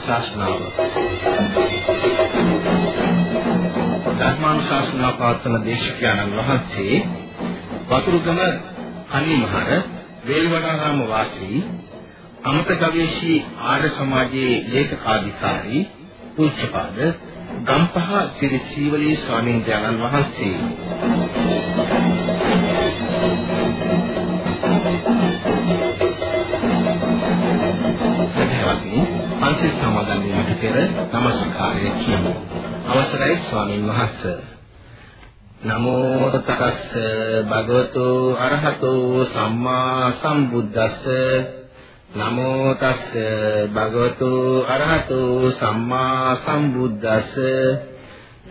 ධර්මානුශාසනාව. ධර්මානුශාසනාව පවත්වන දේශකයන්න් වහන්සේ වතුරුගම අනිමහර වේල්වනාරාම වාසී අමත ගවේෂී ආර්ය සමාජයේ ලේකකාධිකාරී පූජ්‍යපාද ගම්පහ සිරි සීවලී ස්වාමීන් වහන්සේ. පන්සිල් සමාදන් වීමට පෙර নমස්කාරය කියමු. අවසරයි ස්වාමින් වහන්සේ. නමෝ තස්ස භගවතු අරහතෝ සම්මා සම්බුද්දස්ස නමෝ තස්ස භගවතු අරහතෝ සම්මා සම්බුද්දස්ස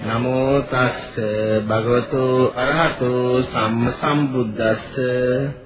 නමෝ තස්ස භගවතු අරහතෝ සම්ම සම්බුද්දස්ස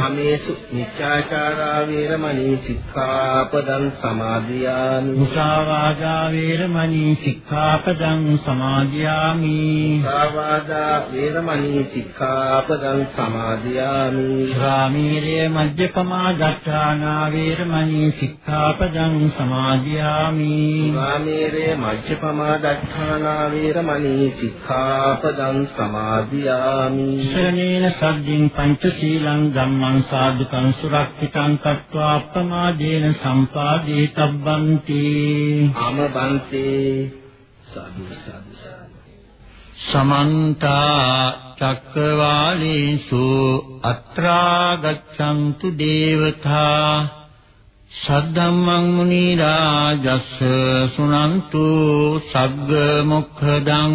කාමේසු මිච්ඡාචාරා වේරමණී සික්ඛාපදං සමාදියාමි. මුසාවාදා වේරමණී සික්ඛාපදං සමාදියාමි. මුසාවාදා වේරමණී සික්ඛාපදං සමාදියාමි. ශ්‍රාමීරේ මජ්ජපමා දත්තානා වේරමණී සික්ඛාපදං සමාදියාමි. ශ්‍රාමීරේ මජ්ජපමා දත්තානා වේරමණී සික්ඛාපදං සමාදියාමි. ශ්‍රණේන සද්දින් පංචශීලං ධම්මං සාදුකං සුරක්ෂිතං කତ୍වා අප්පමාදේන සම්පාදේ තබ්බන්ති. අමබන්තේ. සාදු සාදු සමන්ත චක්කවාලේසු අත්‍රා ගච්ඡන්තු දේවතා. සද්ධම්මං මුනි රාජස් සුනන්තු සග්ග මොක්ඛදං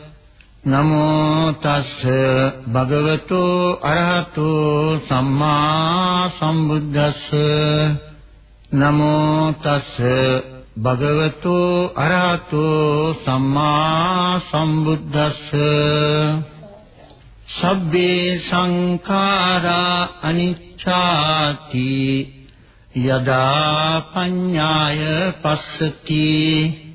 නමෝ තස්ස භගවතු අරහතු සම්මා සම්බුද්දස්ස. නමෝ තස්ස භගවතු අරහතු සම්මා සම්බුද්දස්ස. සබ්බේ සංඛාරා අනිච්ඡාති. යදා පඤ්ඤාය පස්සති.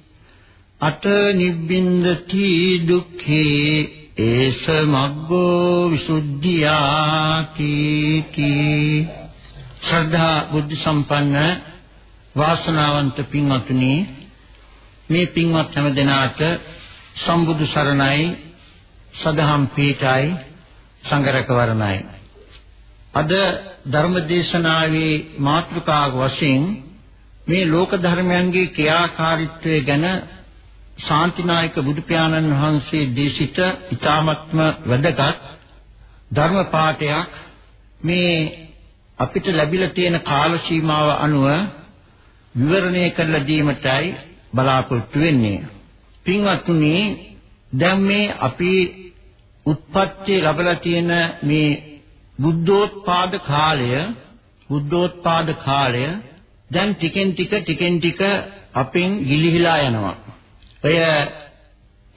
අට නිබ්බින්දති දුක්ඛේ ඒස මග්ගෝ විසුද්ධියාති කී. ශ්‍රද්ධා බුද්ධ සම්පන්න වාසනාවන්ත පින්වත්නි මේ පින්වත් හැම දෙනාට සම්බුදු සරණයි සදහම් පීඨයි සංගරක වරණයි. අද ධර්මදේශනාවේ මාතෘකාව වශයෙන් මේ ලෝක ධර්මයන්ගේ ක්‍රියාකාරීත්වය ගැන ශාන්තිනායක බුදු පියාණන් වහන්සේ දේශිත ඊ타මත්ම වැදගත් ධර්ම පාඨයක් මේ අපිට ලැබිලා තියෙන කාල සීමාව අනුව විවරණය කරලා දීමටයි බලාපොරොත්තු වෙන්නේ. පින්වත්නි දැන් මේ අපි උත්පත්ති ලැබලා තියෙන මේ බුද්ධෝත්පාද කාලය බුද්ධෝත්පාද කාලය දැන් ටිකෙන් ටික ටිකෙන් ටික අපෙන් ගිලිහිලා යනවා. ඔය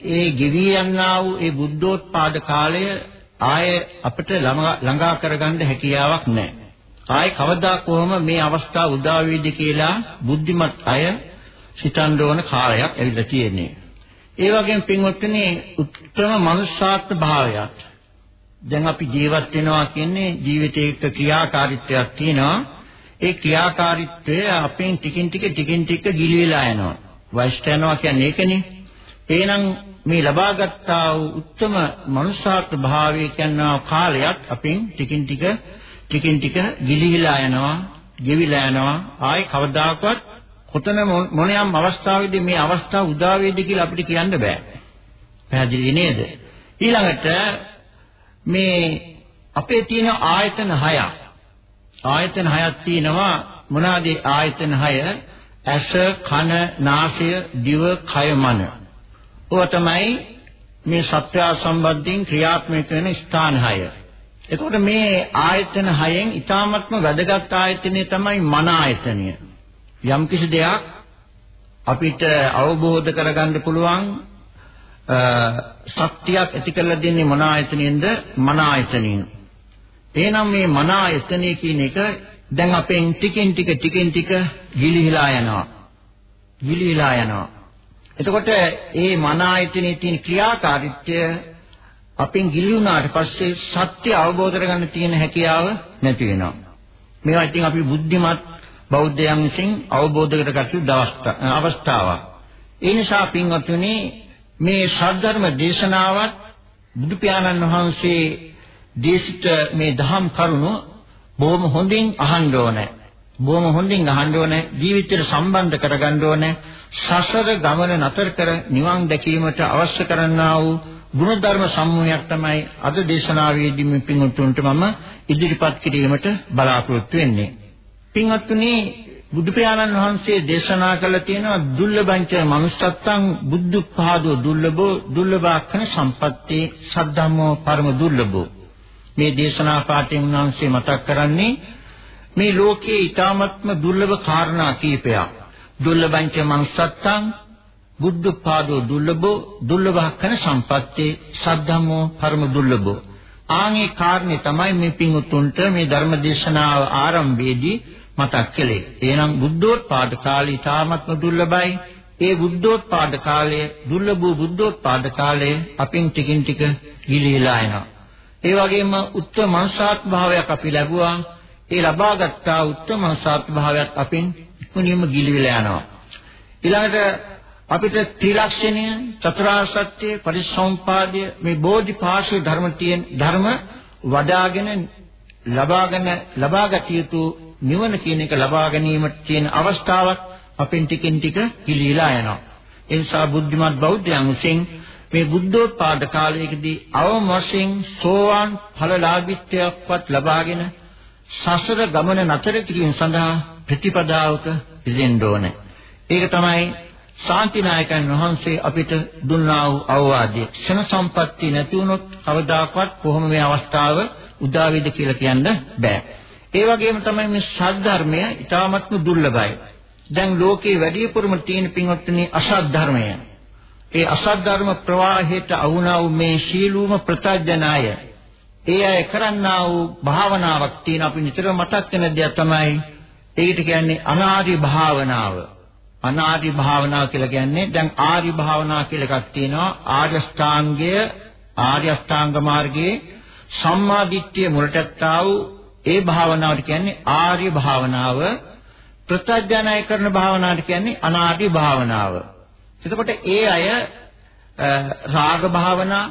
ඒ ගෙවි යන්නා වූ ඒ බුද්ධෝත්පාද කාලය ආයේ අපිට ළඟා කරගන්න හැකියාවක් නැහැ. ආයේ කවදා කොහොම මේ අවස්ථාව උදා වෙයිද කියලා බුද්ධිමත් අය සිතන්න ඕන කාලයක් ඇවිල්ලා තියෙන්නේ. ඒ වගේම පින්වත්නි උත්තම මනුෂ්‍යාත්ම භාවයක්. දැන් අපි ජීවත් වෙනවා කියන්නේ ජීවිතයක ක්‍රියාකාරීත්වයක් තියෙනවා. ඒ ක්‍රියාකාරීත්වය අපෙන් ටිකින් ටික ටිකින් ටික ගිලිලා යනවා. වයසට යනවා කියන්නේ ඒකනේ. එහෙනම් මේ ලබාගත්තා වූ උත්තම මනුෂ්‍යාත්ම භාවය කියන කාලයක් අපෙන් ටිකින් ටික ටිකින් ටික ගිලිහිලා යනවා, ගෙවිලා යනවා. ආයි කවදාකවත් කොතන මොනියම් අවස්ථාවේදී මේ අවස්ථාව උදා වේද කියලා අපිට කියන්න බෑ. පැහැදිලි නේද? ඊළඟට මේ අපේ තියෙන ආයතන හයක්. ආයතන හයක් තියෙනවා මොනවාද ආයතන හය? ඇස, කන, නාසය, දිව, කය, මන. ඔය තමයි මේ සත්‍ය සම්බන්ධයෙන් ක්‍රියාත්මක වෙන ස්ථාන හය. එතකොට මේ ආයතන හයෙන් ඊටාත්ම වැදගත් ආයතනය තමයි මන ආයතනය. යම් කිසි දෙයක් අපිට අවබෝධ කරගන්න පුළුවන් ශක්තියක් ඇති කරලා දෙන්නේ මන ආයතනෙන්ද මන ආයතනෙන්. එහෙනම් මේ මන ආයතනය කියන එක දැන් අපෙන් ටිකෙන් ටික ටිකෙන් ටික ගිලිහිලා යනවා. ගිලිහිලා යනවා. එතකොට මේ මන ආයතනයේ තියෙන ක්‍රියාකාරීත්වය අපෙන් ගිලිහුණාට පස්සේ සත්‍ය අවබෝධ කරගන්න තියෙන හැකියාව නැති වෙනවා. මේවා ඉතින් අපි බුද්ධිමත් බෞද්ධයන් විසින් අවබෝධ කරගත්තු අවස්ථාවක්. ඒ නිසා පින්වත්නි මේ ශාස්ත්‍රධර්ම දේශනාවත් බුදු පියාණන් වහන්සේ දේශිත මේ දහම් කරුණු බොහොම හොඳින් අහන්න ඕනේ. බොහොම හොඳින් අහන්න ඕනේ. ජීවිතයට සම්බන්ධ කරගන්න ඕනේ. සසර ගමන නතර කර නිවන් දැකීමට අවශ්‍ය කරන්නා වූ ගුණධර්ම සම්මූහයක් තමයි අද දේශනාවේදී මේ පින්වත්තුන්ට මම ඉදිරිපත් කිරීමට බලාපොරොත්තු වෙන්නේ. පින්වත්තුනි බුදු පියාණන් වහන්සේ දේශනා කළ තියෙනවා දුර්ලභංච මනුස්සත්තං බුද්ධප්පාදෝ දුර්ලභෝ දුර්ලභාක්ෂණ සම්පත්තේ සද්ධම්මෝ පරම දුර්ලභෝ මේ දේශනා පාඨයෙන් උන්වහන්සේ මතක් කරන්නේ මේ ලෝකයේ ඊ타මත්ම දුර්ලභ කාරණා කීපයක් දුර්ලභංච මනුස්සත්තං බුද්ධපාදෝ දුර්ලභෝ දුර්ලභකන සම්පත්තේ සද්ධම්මෝ පරම දුර්ලභෝ ආන්ගේ කාරණේ තමයි මේ පිංඋතුන්ට මේ ධර්ම දේශනාව ආරම්භයේදී මතක් කළේ. එහෙනම් බුද්ධෝත්පාද කාලය තාමත්ම දුර්ලභයි. ඒ බුද්ධෝත්පාද කාලය දුර්ලභ බුද්ධෝත්පාද කාලය අපින් ටිකින් ටික ගිලිහිලා යනවා. ඒ වගේම උත්තර මනසාත් භාවයක් අපි ලැබුවා. ඒ ලබාගත්තා උත්තර මනසාත් භාවයක් අපින් ඉක්මනින්ම ගිලිවිලා යනවා. ඊළඟට අපිට ත්‍රිලක්ෂණය චතුරාර්ය සත්‍ය පරිසම්පාදය මේ බෝධිපාශව ධර්ම තියෙන ධර්ම වඩාගෙන ලබාගෙන ලබාගත යුතු නිවන කියන එක ලබා ගැනීමට තියෙන අවස්ථාවක් අපෙන් ටිකෙන් ටික කිලීලා යනවා. ඒ නිසා බුද්ධිමත් බෞද්ධයන් විසින් මේ බුද්ධෝත්පාද කාලයකදී අවම වශයෙන් සෝවාන් ඵලලාභීත්වයක්වත් ලබාගෙන සසර ගමන නතර කිරීම සඳහා ප්‍රතිපදාවක ඉඳෙන්න ඕනේ. ඒක තමයි ශාන්තිනායකයන් වහන්සේ අපිට දුන්නා වූ අවවාදය. ක්ෂණ සම්පත්තිය නැති වුණොත් කවදාකවත් කොහොම මේ අවස්ථාව උදා වෙයිද කියලා කියන්න බෑ. ඒ වගේම තමයි මේ සද්ධර්මය ඊටාත්ම දුර්ලභයි. දැන් ලෝකේ වැඩිපුරම තියෙන පින්වත්නි අසත් ධර්මය. ඒ අසත් ධර්ම ප්‍රවාහයට අවුනා වූ මේ ශීලූම ප්‍රත්‍යඥාය. ඒ අය කරන්නා වූ භාවනාවක් තියෙන අපි නිතර මතක් වෙන දෙයක් තමයි ඒකට කියන්නේ අනාදි භාවනාව. අනාදි භාවනාව කියලා කියන්නේ දැන් ආර්ය භාවනා කියලා එකක් තියෙනවා ආර්ය ශ්‍රාංගය ආර්ය අෂ්ටාංග මාර්ගයේ සම්මා දිට්ඨිය මුලටත්තා වූ ඒ භාවනාවට කියන්නේ ආර්ය භාවනාව ප්‍රත්‍යඥය කරන භාවනාවට කියන්නේ අනාදි භාවනාව එතකොට ඒ අය රාග භාවනා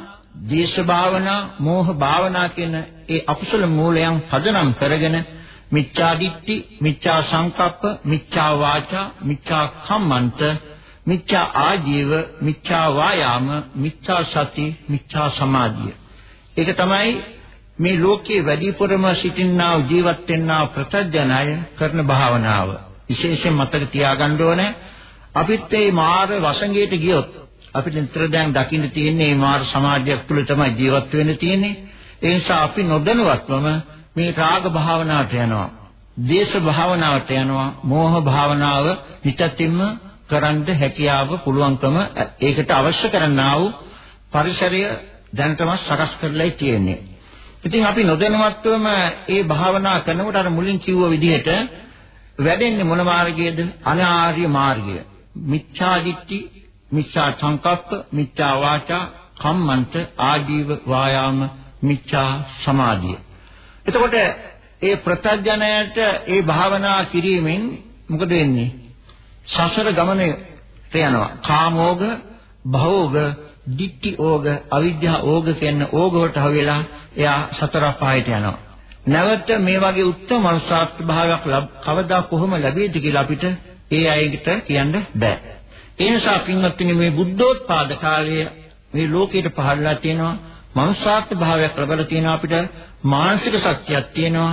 දේශ භාවනා මෝහ භාවනා කියන ඒ අකුසල මූලයන් පදනම් කරගෙන මිච්ඡා දිට්ඨි, මිච්ඡා සංකප්ප, මිච්ඡා වාචා, මිච්ඡා කම්මන්ත, මිච්ඡා ආජීව, මිච්ඡා වායාම, මිච්ඡා සති, මිච්ඡා සමාධිය. ඒක තමයි මේ ලෝකයේ වැඩිපුරම සිටින්නා ජීවත් වෙන්නා ප්‍රත්‍යඥය කරන භාවනාව. විශේෂයෙන් මතක තියාගන්න ඕනේ අපිත් මේ මාර වසඟයට ගියොත් අපිට නිතර දැන් දකින්න තියෙන්නේ මේ මාර සමාජයක් තුළ තමයි ජීවත් වෙන්න තියෙන්නේ. ඒ නිසා අපි නොදැනුවත්වම මේ රාග භාවනාවට යනවා. දේශ භාවනාවට යනවා. මෝහ භාවනාව පිටතින්ම කරන්න හැකියාව පුළුවන්කම ඒකට අවශ්‍ය කරන්නා වූ පරිසරය දැනටම සකස් කරලායි තියෙන්නේ. ඉතින් අපි නොදැනුවත්වම ඒ භාවනා කරනකොට අර මුලින් කිව්ව විදිහට වැඩෙන්නේ මොන මාර්ගයේද? අනාර්ය මාර්ගය. මිච්ඡා දිට්ඨි, මිච්ඡා සංකප්ප, මිච්ඡා වාචා, කම්මන්ත, ආජීව වායාම, මිච්ඡා සමාධිය. එතකොට ඒ ප්‍රත්‍යඥයට ඒ භාවනා කිරීමෙන් මොකද වෙන්නේ? සසර ගමනට යනවා. කාමෝග, භවෝග, ditthi ඕග, අවිද්‍යා ඕග කියන ඕග වලට හවෙලා එයා සතර පහයට යනවා. නැවත මේ වගේ උත්තම මනසාත් භාවයක් කවදා කොහොම ලැබෙයිද කියලා අපිට ඒ අයකට කියන්න බෑ. ඒ නිසා පින්වත්නි මේ බුද්ධෝත්පාද කාලයේ මේ ලෝකයට පහළලා තියෙනවා මනසාත් භාවයක් ලැබලා තියෙනවා අපිට මානසික ශක්තියක් තියෙනවා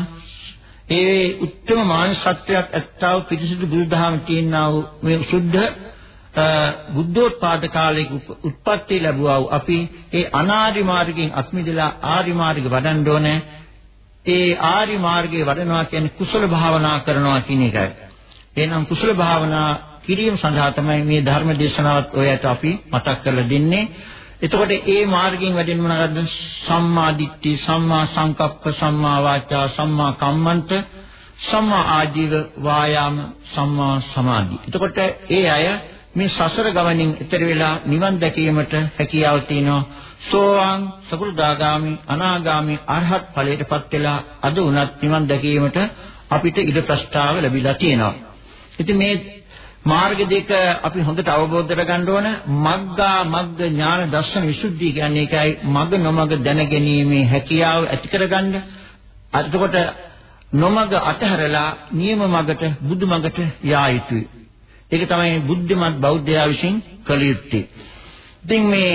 ඒ උත්තම මානසික ශක්තියක් ඇත්තව පිරිසිදු බුදුදහම තියෙනා වූ මේ සුද්ධ බුද්ධෝත්පාද කාලයක උත්පත්ති ලැබුවා වූ අපි ඒ අනාදි මාර්ගයෙන් අත්මිදලා ආදි මාර්ගෙ වඩන්න ඕනේ. ඒ ආදි මාර්ගයේ වඩනවා කියන්නේ කුසල භාවනා කරනවා කියන එකයි. එහෙනම් කුසල භාවනා කිරීම සඳහා තමයි මේ ධර්ම දේශනාවත් ඔයයට අපි මතක් කරලා දෙන්නේ. එතකොට ඒ මාර්ගයෙන් වැඩෙන්න මොනවද? සම්මා දිට්ඨි, සම්මා සංකප්ප, සම්මා වාචා, සම්මා කම්මන්ත, සම්මා ආජීව, වායාම, සම්මා සමාධි. එතකොට ඒ අය මේ සසර ගමනින් ඈතර වෙලා නිවන් දැකීමට හැකියාව තියෙනවා. සෝවාන්, සකෘදාගාමි, අනාගාමි, අරහත් ඵලයටපත් වෙලා අද උනත් නිවන් දැකීමට අපිට ඉඩ ප්‍රස්තාව ලැබිලා තියෙනවා. ඉතින් මේ මාර්ග දෙක අපි හොඳට අවබෝධ කරගන්න ඕන මග්ගා මග්ග ඥාන දර්ශන විසුද්ධිය කියන්නේ ඒකයි මග නොමග දැනගැනීමේ හැකියාව ඇති කරගන්න. එතකොට නොමග අතහැරලා නියම මගට බුදු මගට යා යුතුයි. ඒක තමයි බුද්ධිමත් බෞද්ධයා විසින් කළ යුත්තේ. ඉතින් මේ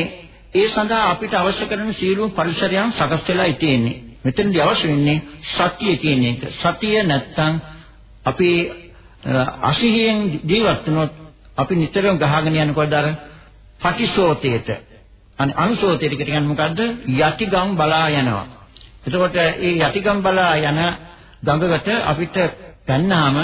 ඒ සඳහා අපිට අවශ්‍ය කරන සීලුම් පරිසරයන් සකස් වෙලා තියෙන්නේ. මෙතනදී අවශ්‍ය වෙන්නේ සතිය කියන එක. සතිය නැත්තම් අපි අසිහියෙන් ජීවත් වුණොත් අපි නිතරම ගහගෙන යනකොට අර පටිසෝතේට අනේ අනුසෝතේට කියන්නේ මොකද්ද? යටිගම් බලා යනවා. එතකොට ඒ යටිගම් බලා යන ගඟකට අපිට පැන්නාම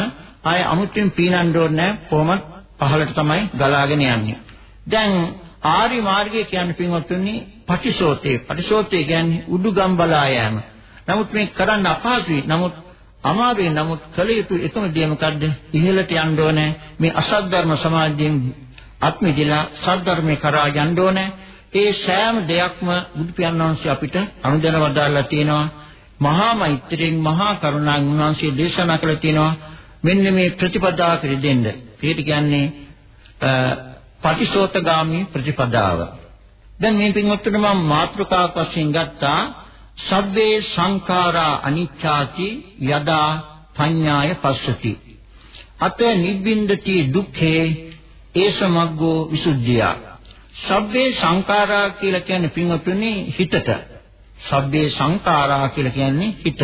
ආය අමුත්‍යෙන් පීනන්න ඕනේ කොහොමද පහළට තමයි ගලාගෙන යන්නේ. දැන් ආරි මාර්ගය කියන්නේ පින්වත්නි පටිසෝතේ. පටිසෝතේ කියන්නේ උඩුගම් බලා යෑම. නමුත් මේ කරන්න අපහසුයි. නමුත් අමාරුයි. නමුත් කළ යුතු එකම දේ මොකද්ද? ඉහළට යන්න ඕනේ. මේ අසත් ධර්ම සමාජයෙන් අත්මිදලා සත් ධර්මේ කරා යන්න ඕනේ. ඒ සෑම දෙයක්ම බුදු පියාණන් වහන්සේ අපිට අනුදැන වදාළා තියෙනවා. මහා මෛත්‍රියෙන් මහා කරුණාවෙන් උන්වහන්සේ දේශනා කළා තියෙනවා. මෙන්න මේ ප්‍රතිපදාව පිළිදෙන්න. ඒකට කියන්නේ පටිසෝතගාමි ප්‍රතිපදාව. දැන් මේ පින්වත්තුන්ට මම මාත්‍රකාවක් වශයෙන් ගත්තා සබ්බේ සංඛාරා අනිච්ඡාති යදා පඤ්ඤාය පස්සති. අත නිබ්බින්දති දුක්ඛේ ඒසමග්ගෝ විසුද්ධිය. සබ්බේ සංඛාරා කියලා කියන්නේ පින්වතුනි හිතට. සබ්බේ සංඛාරා කියලා කියන්නේ හිත.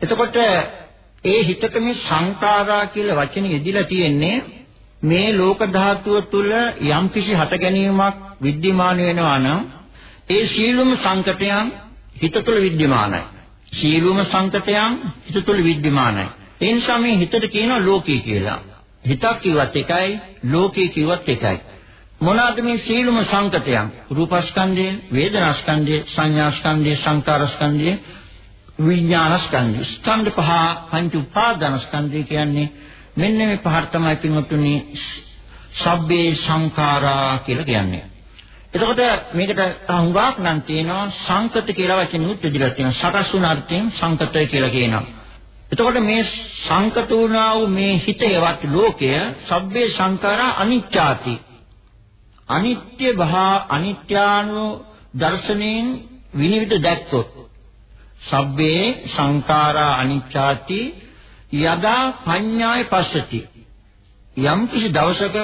එතකොට ඒ හිතට මේ සංඛාරා කියලා වචනේ යෙදිලා තියෙන්නේ මේ ලෝක ධාතුව තුල යම්කිසි හට ගැනීමක් විද්‍යමාන වෙනවා නම් ඒ සියලුම සංකටයන් හිත තුළ विद्यමානයි. සියලුම සංකතයන් හිත තුළ विद्यමානයි. ඒ නිසා මේ හිතට කියනවා ලෝකී කියලා. හිතක් කිව්වත් එකයි, ලෝකී කිව්වත් එකයි. මොනවාද මේ සියලුම සංකතයන්? රූපස්කන්ධය, වේදනාස්කන්ධය, සංඥාස්කන්ධය, සංකාරස්කන්ධය, විඥානස්කන්ධය. ස්කන්ධ පහ පංච උපාදානස්කන්ධය කියන්නේ මෙන්න මේ පහට තමයි පින්වත්තුනි සබ්බේ සංඛාරා කියලා කියන්නේ. එතකොට මේකට හුඟක් නම් තියෙනවා සංකත කියලා වචනෙත් විදිහට තියෙනවා. සකස් වුණ අර්ථයෙන් සංකතය කියලා කියනවා. එතකොට මේ සංකත වුණා වූ මේ හිතේවත් ලෝකය සබ්බේ සංඛාරා අනිත්‍යාති. අනිත්‍ය භා අනිත්‍යානු දර්ශනයෙන් විනිවිද දැක්කොත් සබ්බේ සංඛාරා අනිච්චාති යදා පඤ්ඤාය පස්සති යම් කිසි දවසක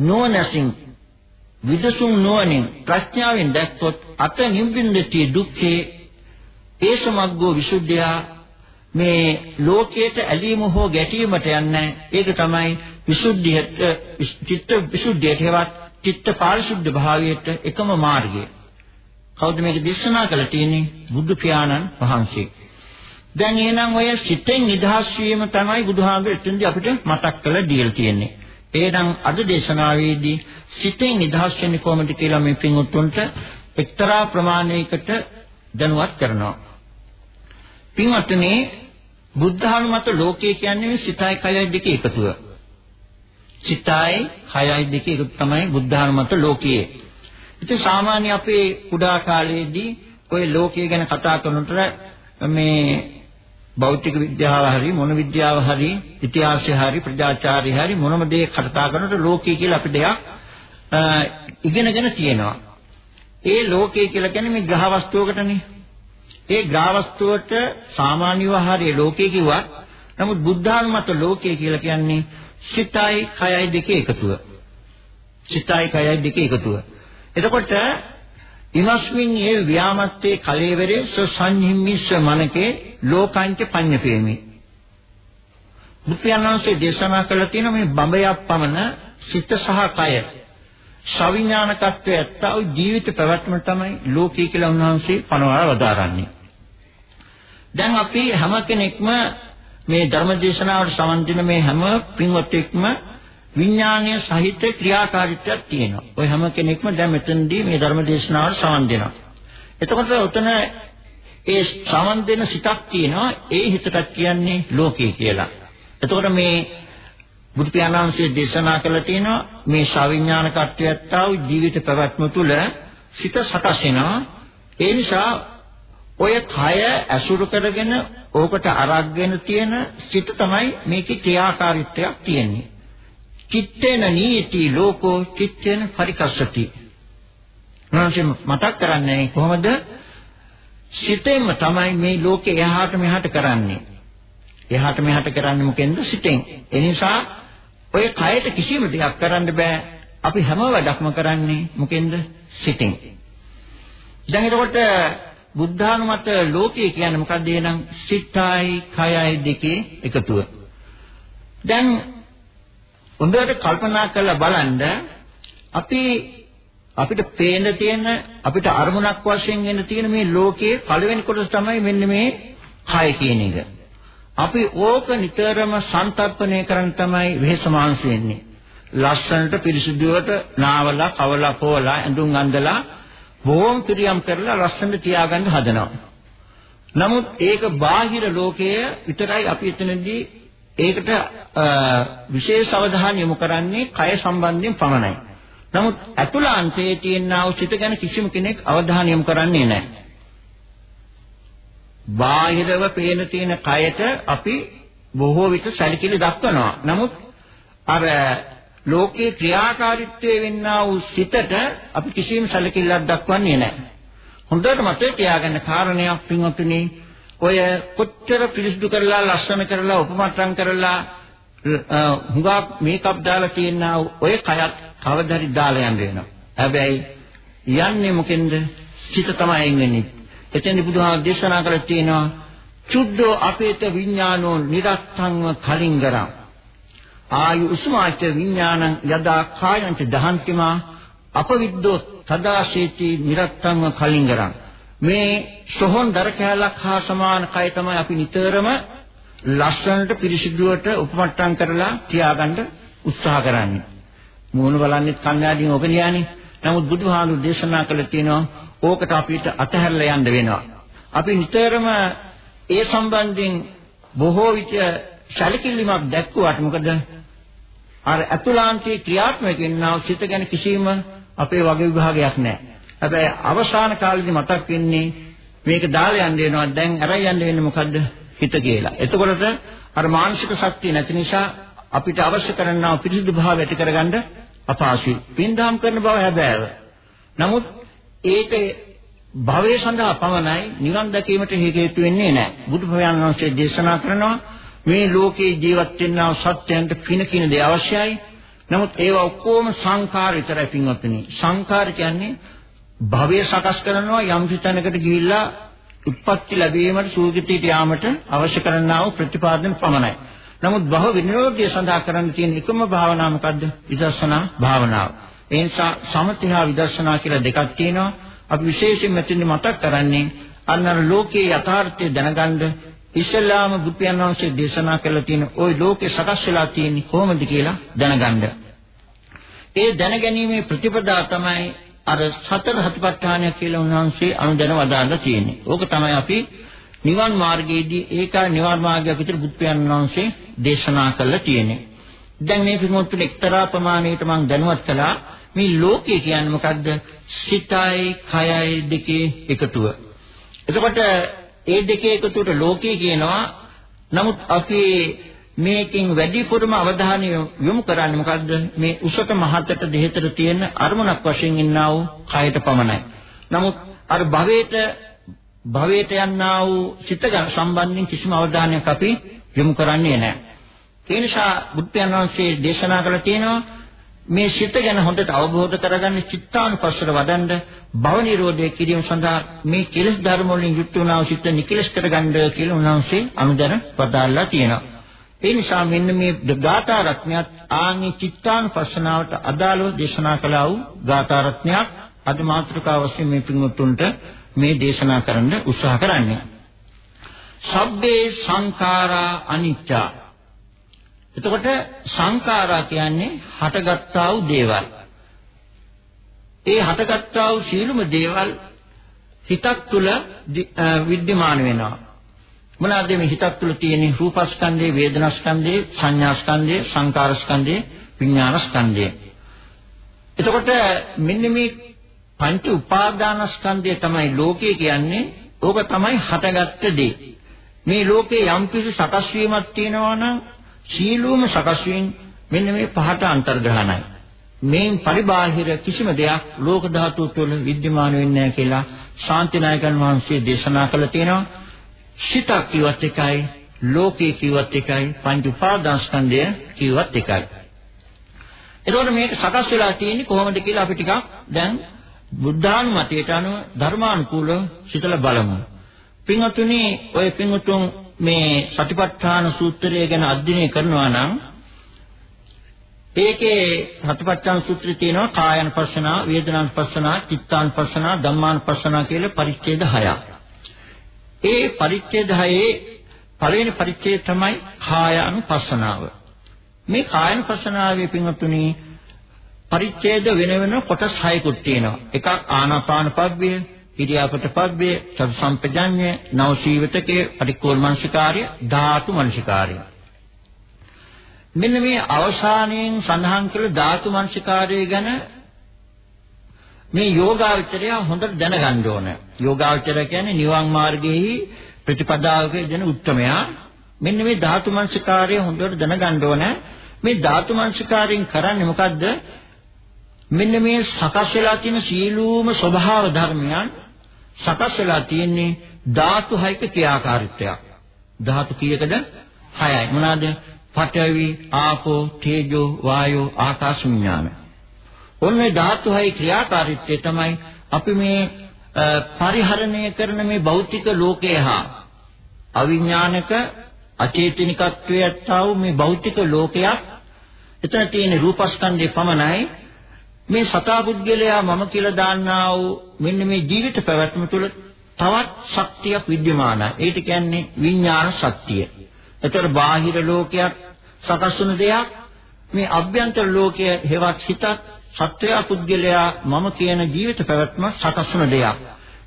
නොනසින් විදසුන් නොවනින් ප්‍රඥාවෙන් දැක්කොත් අත නිබ්බින්දති දුක්ඛේ ඒ සමග්ගෝ විසුද්ධිය මේ ලෝකයට ඇලීම හෝ ගැටීමට යන්නේ ඒක තමයි විසුද්ධියට චිත්ත විසුද්ධියට හේවත් චිත්ත පාරිශුද්ධ භාවයට එකම මාර්ගය. කවුද මේක දේශනා කළ තියෙන්නේ? බුදු පියාණන් වහන්සේ. දැන් එහෙනම් ඔය සිතෙන් නිදහස් වීම තමයි බුදුහාමුදුරු එතෙන්දී අපිට මතක් කරලා දීලා තියෙන්නේ. එහෙනම් අද දේශනාවේදී සිතෙන් නිදහස් වෙන්නේ කොහොමද කියලා මේ පින්වත්තුන්ට එක්තරා ප්‍රමාණයකට දැනුවත් කරනවා. පින්වත්නි බුද්ධානුමත ලෝකය කියන්නේ මේ සිතයි කයයි දෙකේ එකතුව. සිතයි කයයි දෙකේ එකතු තමයි බුද්ධානුමත ලෝකයේ. ඉතින් සාමාන්‍ය අපේ කුඩා කාලයේදී ඔය ලෝකය ගැන කතා කරනකොට මේ භෞතික විද්‍යාව හරි මොන විද්‍යාව හරි ඉතිහාසය හරි ප්‍රජාචාරය හරි මොනම දෙයක් කතා කරනකොට ලෝකය කියලා අපි දෙයක් ඉගෙනගෙන තියෙනවා. ඒ ලෝකය කියලා කියන්නේ මේ ග්‍රහ වස්තුවකටනේ. ඒ ග්‍රහවස්තුවට සාමාන්‍ය වහාරයේ ලෝකේ කිව්වත් නමුත් බුද්ධානුමත ලෝකය කියලා කියන්නේ සිතයි කයයි දෙකේ එකතුව. සිතයි කයයි දෙකේ එකතුව. එතකොට ඉමස්මින් ඒ ව්‍යාමත්තේ කලේවරේ සසංහිම්මිස්ස මනකේ ලෝකංච පඤ්ඤපේමි. බුද්ධයන්වන්සේ දේශනා කළ තියෙන මේ බඹයක් පමණ සිත සහ කය සවිඥානිකත්වයේ ඇත්තව ජීවිත පැවැත්ම තමයි ලෝකී කියලා උන්වහන්සේ පනවලා වදාරන්නේ. දැන් අපි හැම කෙනෙක්ම මේ ධර්ම දේශනාවට සමන් දෙන මේ හැම පින්වත්ෙක්ම විඥානීය සහිත ක්‍රියාකාරීත්වයක් තියෙනවා. ඔය හැම කෙනෙක්ම දැන් මෙතනදී මේ ධර්ම දේශනාවට සමන් දෙනවා. එතකොට උතන ඒ සමන් දෙන සිතක් තියෙනවා. ඒ හිතට කියන්නේ ලෝකේ කියලා. එතකොට මේ බුදු පියාණන්සේ දේශනා කළ තියෙනවා මේ ශාවිඥානිකත්වයට ජීවිත පැවැත්ම තුළ සිත සකස් වෙනවා. ඒ නිසා ඔය කය ඇසුරු කරගෙන ඕකට අරගෙන තියෙන සිත තමයි මේකේ ක්‍රියාකාරීත්වයක් තියෙන්නේ. චිත්තේන නීති ලෝකෝ චිත්තේන පරිකස්සති. මොනවාසේ මතක් කරන්නේ කොහොමද? සිතෙන්ම තමයි මේ ලෝකේ එහාට මෙහාට කරන්නේ. එහාට මෙහාට කරන්නේ මොකෙන්ද? සිතෙන්. ඒ නිසා ඔය කයට කිසිම දෙයක් කරන්න බෑ. අපි හැම වැඩක්ම කරන්නේ මොකෙන්ද? සිතෙන්. දැන් එතකොට බුද්ධානුමත ලෝකය කියන්නේ මොකක්ද එහෙනම් සිතයි කයයි දෙකේ එකතුව. දැන් හොඳට කල්පනා කරලා බලන්න අපි අපිට පේන තියෙන අපිට අරමුණක් වශයෙන් එන තියෙන මේ ලෝකයේ පළවෙනි කොටස තමයි මෙන්න මේ කය කියන එක. අපි ඕක නිතරම සන්තර්පණය කරන් තමයි වෙහෙස මාංශ වෙන්නේ. ලස්සනට පිරිසිදුවට නාවලා කවලා පොවලා ඇඳුම් අඳලා බොහොම පිරියම් කරලා ලස්සනට තියාගන්න හදනවා. නමුත් ඒක බාහිර ලෝකයේ විතරයි අපි එතනදී ඒකට විශේෂ අවධානය යොමු කරන්නේ කය සම්බන්ධයෙන් පමණයි. නමුත් අතුලාන්තයේ තියෙනා උචිත ගැන කිසිම කෙනෙක් අවධානය යොමු කරන්නේ නැහැ. බාහිරව පේන තියෙන කයට අපි බොහෝ විට සැලකිලි දක්වනවා. නමුත් අර ලෝකේ ක්‍රියාකාරීත්වයේ වෙන්නා වූ සිතට අපි කිසිම සැලකිල්ලක් දක්වන්නේ නැහැ. හොඳට මතක තියාගන්න කාරණයක් පින්වත්නි ඔය කොච්චර පිරිසිදු කරලා ලස්සන කරලා උපමට්ටම් කරලා හුඟා මේකප් දාලා තියෙනා ඔය කයත් කවදාරි දාලා යන්න වෙනවා. හැබැයි යන්නේ මොකෙන්ද? සිත තමයි එන්නේ. එතෙන් බුදුහාම දේශනා කරලා තියෙනවා චුද්ධෝ අපේත විඥානෝ නිරත්තංව කලින්ගරම් ආයු උස්මාච විඥානං යදා කායංච දහන්තිමා අපවිද්දෝ තදාශේති නිරත්තංව කලින්ගරං මේ සොහොන් දර කැලක් හා සමාන කය තමයි අපි නිතරම ලස්සනට පිරිසිදුවට උපමට්ටම් කරලා තියාගන්න උත්සාහ කරන්නේ. මූණ බලන්නේ කන්නාඩියෙන් ඔක නියානේ නමුත් බුදුහාමුදුරු දේශනා කළ තියෙනවා ඕකට අපිට අතහැරලා යන්න වෙනවා. අපි නිතරම ඒ සම්බන්ධයෙන් බොහෝ විට සැලකිලිමක් දැක්වුවාට මොකද? අර අතුලාන්තයේ ක්‍රියාත්මක වෙනා සිත ගැන කිසිම අපේ වගේ විභාගයක් නැහැ. හැබැයි අවසාන කාලෙදි මතක් වෙන්නේ මේක දාලා යන්න වෙනවා. දැන් අරයි යන්න වෙන්නේ මොකද්ද? හිත කියලා. එතකොට අර මානසික ශක්තිය නැති නිසා අපිට අවශ්‍ය කරනා පිරිසිදු භාවය ඇති කරගන්න අපහසුයි. පින්දාම් කරන බව හැබෑව. නමුත් ඒක භවයේ සඳහා පමණයි නිවන් දැකීමට හේතු වෙන්නේ නැහැ. බුදු ප්‍රයාණ වහන්සේ දේශනා කරනවා මේ ලෝකේ ජීවත් වෙනා සත්‍යයන්ට පින කින දේ අවශ්‍යයි. නමුත් ඒවා ඔක්කොම සංකාර විතරයි පින්වත්නි. සංකාර කියන්නේ භවය සකස් කරනවා යම් තැනකට ගිහිල්ලා උත්පත්ති ලැබීමට සූගතියට යාමට අවශ්‍ය කරනා වූ ප්‍රතිපාදන පමණයි. නමුත් භව විනිරෝධය සඳහා කරන්න තියෙන එකම භාවනාව මොකද්ද? විදර්ශනා භාවනාව. ඒ නිසා සමථ හා විදර්ශනා කියලා දෙකක් තියෙනවා. අපි විශේෂයෙන් මෙතනදි මතක් කරන්නේ අන්නර ලෝකයේ යථාර්ථය දැනගන්න ඉස්ලාම බුද්ධයන් වහන්සේ දේශනා කළ තියෙන ওই ලෝකේ සකස් වෙලා තියෙන්නේ කොහොමද කියලා දැනගන්න. ඒ දැනගැනීමේ ප්‍රතිපදා තමයි අර සතර හතිපට්ඨානය කියලා උන්වහන්සේ අනුදැන වදාළා තියෙන්නේ. ඕක තමයි අපි නිවන් මාර්ගයේදී ඒකයි නිවන් මාර්ගයක් විතර බුද්ධයන් වහන්සේ දේශනා කළා තියෙන්නේ. දැන් මේ පිටුමුත් එක්තරා ප්‍රමාණයකට මම දැනුවත් කළා මේ ලෝකය කියන්නේ මොකද්ද? සිතයි කයයි දෙකේ එකතුව. එතකොට ඒ දෙකේ එකතුවට ලෝකය කියනවා. නමුත් අපි මේකෙන් වැඩිපුරම අවධානය යොමු කරන්නේ මොකද්ද? මේ උසට මහතට දෙහෙතට තියෙන අරමුණක් වශයෙන් ඉන්නා වූ කයට පමණයි. නමුත් අර භවයට භවයට යන්නා වූ චිත්ත සම්බන්ධයෙන් කිසිම අවධානයක් අපි යොමු කරන්නේ නැහැ. ඒ නිසා බුද්ධයන් වහන්සේ දේශනා කළ තියෙනවා මේ සිත ගැන හොඳට අවබෝධ කරගන්න චිත්තානුපස්සර වඩන්ඩ භව නිරෝධය කිරීම සඳහා මේ කෙලෙස් ධර්ම වලින් යුක්ත වුණා වූ සිත නිකලස් කරගන්න කියලා උන්වහන්සේ අනුදැන වදාළා තියෙනවා. ඒ නිසා මෙන්න මේ ගාථා රත්නයත් ආන්ගේ චිත්තානුපස්සනාවට අදාළව දේශනා කළා වූ ගාථා රත්නයක් අද මාතෘකාව වශයෙන් මේ පින්වත්තුන්ට මේ දේශනා කරන්න උත්සාහ කරන්නේ. සබ්බේ සංඛාරා අනිච්චා එතකොට සංඛාරා කියන්නේ හටගත්තා වූ දේවල්. ඒ හටගත්තා වූ සියලුම දේවල් හිතක් තුල විද්‍යමාන වෙනවා. මොනවාද මේ හිතත් තුළ තියෙන රූපස්කන්ධේ වේදනාස්කන්ධේ සංඥාස්කන්ධේ සංකාරස්කන්ධේ විඥානස්කන්ධේ එතකොට මෙන්න මේ පංච උපාදානස්කන්ධය තමයි ලෝකය කියන්නේ. ඕක තමයි හටගත්ත දේ. මේ ලෝකේ යම්කිසි සකස් වීමක් තියෙනවා නම් සීලුවම සකස් වීම මෙන්න මේ පහට අන්තර්ග්‍රහණයි. මේන් පරිබාහිර කිසිම දෙයක් ලෝක ධාතුව තුළ විද්‍යමාන වෙන්නේ නැහැ කියලා ශාන්තිනායකන් වහන්සේ දේශනා කළා තියෙනවා. සිතක් කිව්වත් එකයි, ලෝකේ කිව්වත් එකයි, පංච උපාදානස්කන්ධය කිව්වත් එකයි. එතකොට මේක සකස් වෙලා තියෙන්නේ කොහොමද කියලා අපි ටිකක් දැන් බුද්ධානුමතයට අනුව ධර්මානුකූලව සිතලා බලමු. පින්වතුනි, ඔය පින්වතුන් මේ සතිපට්ඨාන සූත්‍රය ගැන අධ්‍යයනය කරනවා නම් ඒකේ සතිපට්ඨාන සූත්‍රයේ තියෙනවා කායानुපස්සනා, වේදනානුපස්සනා, චිත්තානුපස්සනා, ධම්මානුපස්සනා කියලා පරිච්ඡේද හයක්. ඒ පරිච්ඡේද හයේ පළවෙනි පරිච්ඡේදය තමයි කායानुපස්සනාව. මේ කායानुපස්සනාවේ පින්වත්තුනි පරිච්ඡේද වෙන වෙන කොටස් හයකුත් තියෙනවා. එකක් ආනාපාන පබ්බය, ඉරියාපත පබ්බය, චතු සම්පජඤ්ඤය, නව සීවිතකය, පටික්කෝල් මනසිකාර්ය, ධාතු මනසිකාර්ය. මෙන්න මේ අවසානයෙන් සඳහන් කළ ධාතු මනසිකාර්යය ගැන මේ යෝගාවචරය හොඳට දැනගන්න ඕන. යෝගාවචරය කියන්නේ නිවන් මාර්ගයේ ප්‍රතිපදාවක දෙන උත්තරමයා. මෙන්න මේ ධාතු මනසිකාර්යය හොඳට දැනගන්න ඕන. මේ ධාතු මනසිකාර්යයෙන් කරන්නේ මොකද්ද? මෙන්න මේ සකස් වෙලා තියෙන සීලූම ස්වභාව ධර්මයන් සකස් වෙලා තියෙන්නේ ධාතු හයක ක්‍රියාකාරීත්වයක්. ධාතු කීයකද? හයයි. මොනවාද? පඨවි, ආපෝ, තේජෝ, වායෝ, ආකාශ විඥාන. ඔන්න මේ ධාතු හයේ ක්‍රියාකාරීත්වය තමයි අපි මේ පරිහරණය කරන මේ භෞතික ලෝකය හා අවිඥානික අචේතනිකත්වයට ආව මේ භෞතික ලෝකයක් එතන තියෙන රූපස්කන්ධේ පමණයි මේ සතාපුද්ගලයා මම කියලා දාන්නා වූ මෙන්න මේ ජීවිත පැවැත්ම තුළ තවත් ශක්තියක් विद्यමානයි. ඒට කියන්නේ විඥාන ශක්තිය. ඒතර බාහිර ලෝකයක් සකස් වෙන දෙයක් මේ අභ්‍යන්තර ලෝකයේ හෙවත් හිතත් සත්‍යය පුද්ගලයා මම කියන ජීවිත පැවැත්ම සකස් වුණ දෙයක්.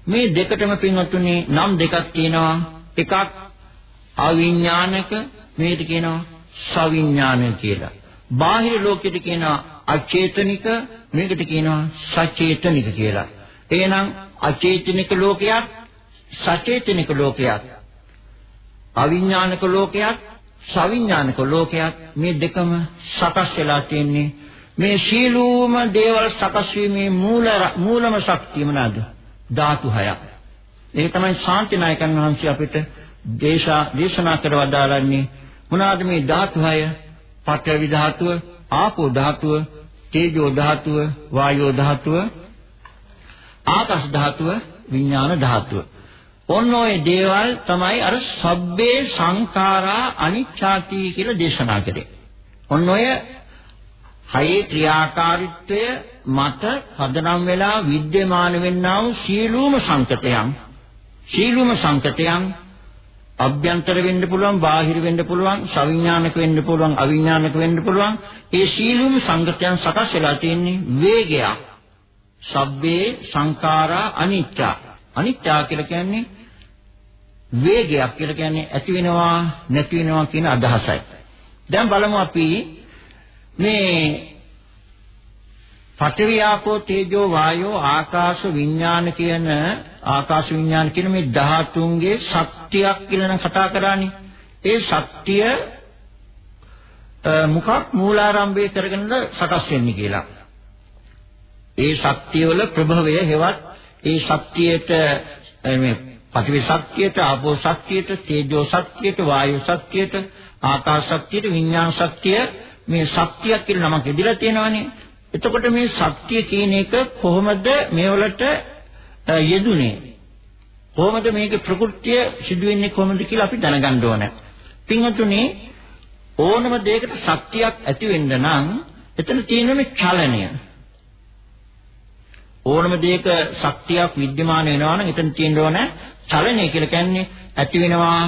මේ දෙකටම පින්වත්තුනි නම් දෙකක් තියෙනවා. එකක් අවිඥානික මේකට කියනවා සවිඥානික කියලා. බාහිර ලෝකෙට කියනවා අචේතනික මේකට කියනවා සචේතනික කියලා. එහෙනම් අචේතනික ලෝකයක් සචේතනික ලෝකයක් අවිඥානික ලෝකයක් සවිඥානික ලෝකයක් මේ දෙකම සකස් වෙලා තියෙන්නේ මේ සීලූම දේවල් සකස් වීමේ මූල මූලම ශක්තිය මොනවාද ධාතු හයක් ඒක තමයි ශාන්තිනායකයන් වහන්සේ අපිට දේශා දේශනා කර වදාළන්නේ මොනවාද මේ ධාතු හය පඨවි ධාතුව ආපෝ ධාතුව තේජෝ ධාතුව, වායෝ ධාතුව, ආකාශ ධාතුව, විඥාන ධාතුව. ඔන්න ඔය දේවල් තමයි අර සබ්බේ සංඛාරා අනිච්ඡාති කියලා දේශනා කරේ. ඔන්න ඔය හයේ ක්‍රියාකාරීත්වය මත පදනම් වෙලා විද්‍යමාන වෙන්නා වූ සීලූම සංකතයන්. සීලූම සංකතයන් අභ්‍යන්තර වෙන්න පුළුවන් බාහිර වෙන්න පුළුවන් සවිඥානික වෙන්න පුළුවන් අවිඥානික වෙන්න පුළුවන්. ඒ සීලූම සංකතයන් සකස් වෙලා තියෙන්නේ වේගයක්. සබ්බේ සංඛාරා අනිච්ච. අනිච්ච කියලා කියන්නේ වේගයක් කියලා කියන්නේ ඇති වෙනවා නැති වෙනවා කියන අදහසයි. දැන් බලමු අපි මේ පඨවි ආපෝ තේජෝ වායෝ ආකාශ විඥාන කියන ආකාශ විඥාන කියන මේ ධාතුන්ගේ ශක්තියක් කියලා නම් කතා කරානේ. ඒ ශක්තිය මොකක් මූලාරම්භය කරගෙනද සකස් වෙන්නේ කියලා. ඒ ශක්තිය වල ප්‍රභවය හෙවත් ඒ ශක්තියට මේ පඨවි ශක්තියට ආපෝ ශක්තියට තේජෝ ශක්තියට වායු ශක්තියට ආකාශ ශක්තියට විඥාන ශක්තිය මේ සත්‍යයක් කියලා නමක් ඉදිරිය තියෙනවානේ. එතකොට මේ සත්‍ය කියන එක කොහොමද මේවලට යෙදුනේ? කොහොමද මේකේ ප්‍රകൃතිය සිදුවෙන්නේ කොහොමද කියලා අපි දැනගන්න ඕනේ. පින්වතුනේ ඕනම දෙයකට සත්‍යයක් ඇති වෙන්න නම් එතන තියෙනනේ චලනය. ඕනම දෙයක ශක්තියක් विद्यमान වෙනවා නම් එතන තියෙන්න ඕන චලනය කියලා කියන්නේ ඇති වෙනවා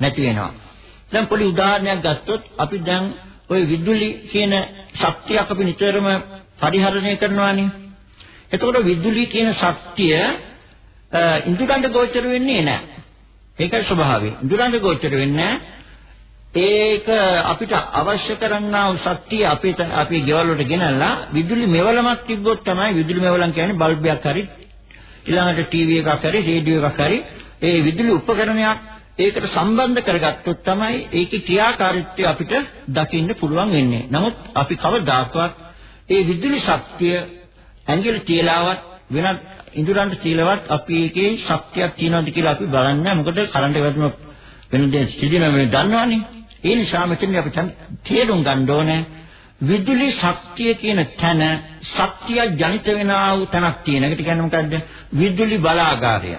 නැති වෙනවා. දැන් පොඩි උදාහරණයක් ගත්තොත් අපි දැන් ওই විදුලි කියන ශක්තියක් අපි නිතරම පරිහරණය කරනවානේ. එතකොට විදුලි කියන ශක්තිය ඉන්ද්‍රයන්ට ගෝචර වෙන්නේ නැහැ. ඒකයි ස්වභාවය. ඉන්ද්‍රයන්ට ගෝචර වෙන්නේ ඒක අපිට අවශ්‍ය කරන්නා වූ ශක්තිය අපිට අපි ගෙවල් වලට ගෙනල්ලා විදුලි මෙවලමක් තිබ්බොත් තමයි විදුලි මෙවලම් කියන්නේ බල්බයක් හරි ඊළඟට ටීවී එකක් හරි රේඩියෝ එකක් හරි ඒ විදුලි උපකරණයක් ඒකට සම්බන්ධ කරගත්තොත් තමයි ඒකේ ක්‍රියාකාරීත්වය අපිට දකින්න පුළුවන් වෙන්නේ. නමුත් අපි කවදාකවත් ඒ විදුලි ශක්තිය ඇඟිලි තියලාවත් වෙනත් ඉඳුරන්ට තියලවත් අපි ඒකේ ශක්තියක් තියනවද කියලා අපි බලන්නේ මොකද කරන්ට් එක වැටුන වෙන දේ සිදින මේ දන්නවනේ ඒ නිසා මෙතන අපි තේරුම් ගන්න ඕනේ විදුලි ශක්තිය කියන තැන ශක්තිය ජනිත වෙනා වූ තැනක් තියෙන. ඒකට කියන්නේ මොකද්ද? විදුලි බලාගාරය.